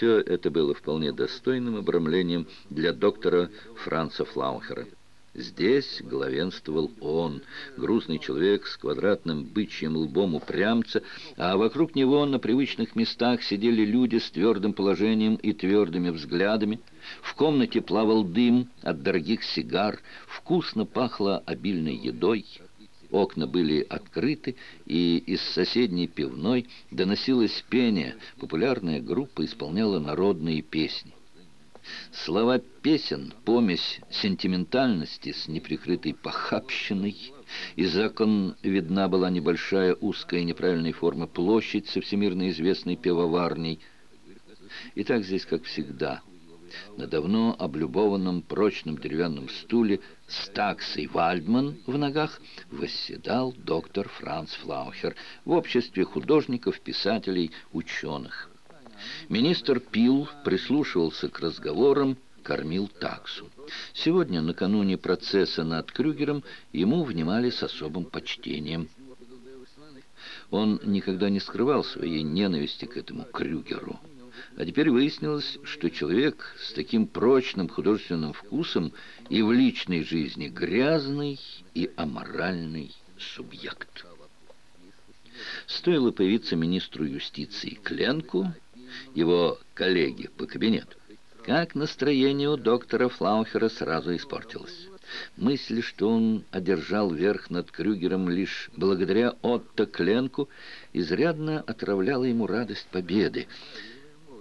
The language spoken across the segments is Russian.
все это было вполне достойным обрамлением для доктора Франца Флаухера. Здесь главенствовал он, грузный человек с квадратным бычьим лбом упрямца, а вокруг него на привычных местах сидели люди с твердым положением и твердыми взглядами. В комнате плавал дым от дорогих сигар, вкусно пахло обильной едой. Окна были открыты, и из соседней пивной доносилось пение. Популярная группа исполняла народные песни. Слова песен, помесь сентиментальности с неприкрытой похабщиной. Из окон видна была небольшая узкая неправильной формы площадь со всемирно известной пивоварней. И так здесь, как всегда, на давно облюбованном прочном деревянном стуле с таксой Вальдман в ногах восседал доктор Франц Флаухер в обществе художников, писателей, ученых. Министр Пил прислушивался к разговорам, кормил таксу. Сегодня, накануне процесса над Крюгером, ему внимали с особым почтением. Он никогда не скрывал своей ненависти к этому Крюгеру. А теперь выяснилось, что человек с таким прочным художественным вкусом и в личной жизни грязный и аморальный субъект. Стоило появиться министру юстиции Кленку, его коллеги по кабинету, как настроение у доктора Флаухера сразу испортилось. Мысль, что он одержал верх над Крюгером лишь благодаря Отто Кленку, изрядно отравляла ему радость победы,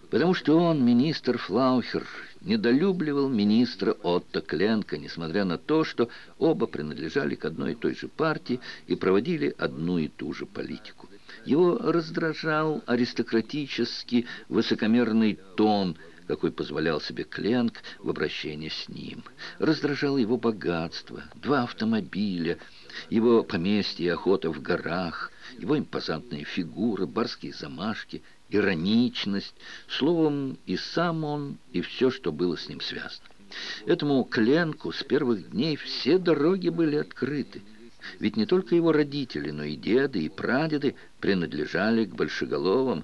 потому что он, министр Флаухер, недолюбливал министра Отто Кленка, несмотря на то, что оба принадлежали к одной и той же партии и проводили одну и ту же политику. Его раздражал аристократический высокомерный тон, какой позволял себе Кленк в обращении с ним. Раздражало его богатство, два автомобиля, его поместье и охота в горах, его импозантные фигуры, барские замашки, ироничность, словом, и сам он, и все, что было с ним связано. Этому Кленку с первых дней все дороги были открыты. Ведь не только его родители, но и деды, и прадеды принадлежали к большеголовым.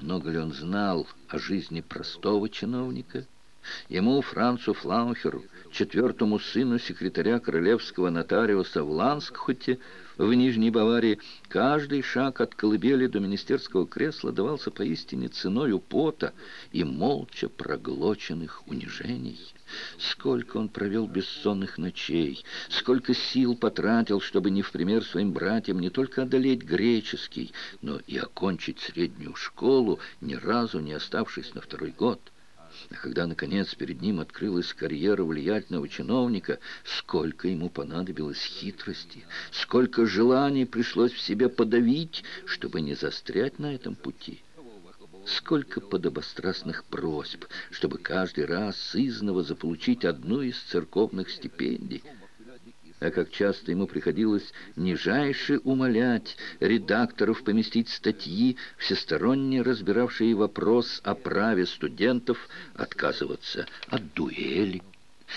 Много ли он знал о жизни простого чиновника? Ему, Францу Флаухеру, четвертому сыну секретаря королевского нотариуса в Ланскхуте, в Нижней Баварии, каждый шаг от колыбели до министерского кресла давался поистине ценою пота и молча проглоченных унижений. Сколько он провел бессонных ночей, сколько сил потратил, чтобы не в пример своим братьям не только одолеть греческий, но и окончить среднюю школу, ни разу не оставшись на второй год. А когда, наконец, перед ним открылась карьера влиятельного чиновника, сколько ему понадобилось хитрости, сколько желаний пришлось в себе подавить, чтобы не застрять на этом пути. Сколько подобострастных просьб, чтобы каждый раз сызново заполучить одну из церковных стипендий – а как часто ему приходилось нижайше умолять редакторов поместить статьи, всесторонне разбиравшие вопрос о праве студентов отказываться от дуэли.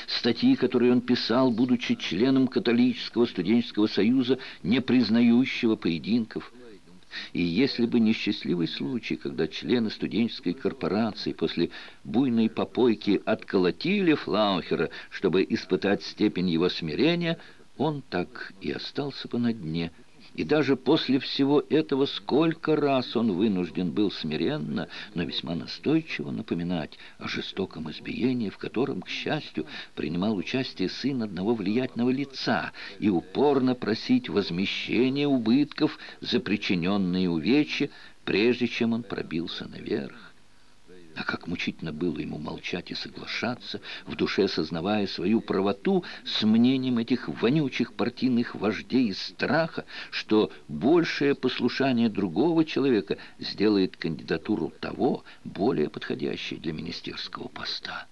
Статьи, которые он писал, будучи членом католического студенческого союза, не признающего поединков – и если бы не счастливый случай, когда члены студенческой корпорации после буйной попойки отколотили Флаухера, чтобы испытать степень его смирения, он так и остался бы на дне – и даже после всего этого сколько раз он вынужден был смиренно, но весьма настойчиво напоминать о жестоком избиении, в котором, к счастью, принимал участие сын одного влиятельного лица, и упорно просить возмещения убытков за причиненные увечья, прежде чем он пробился наверх. А как мучительно было ему молчать и соглашаться, в душе сознавая свою правоту с мнением этих вонючих партийных вождей из страха, что большее послушание другого человека сделает кандидатуру того, более подходящей для министерского поста.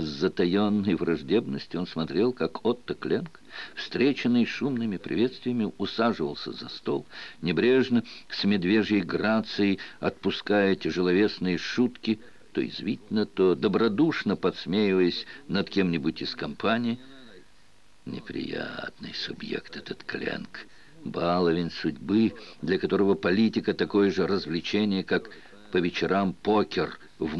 С затаенной враждебностью он смотрел, как Отто Кленк, встреченный шумными приветствиями, усаживался за стол, небрежно, с медвежьей грацией, отпуская тяжеловесные шутки, то извительно, то добродушно подсмеиваясь над кем-нибудь из компании. Неприятный субъект этот Кленк, баловень судьбы, для которого политика такое же развлечение, как по вечерам покер в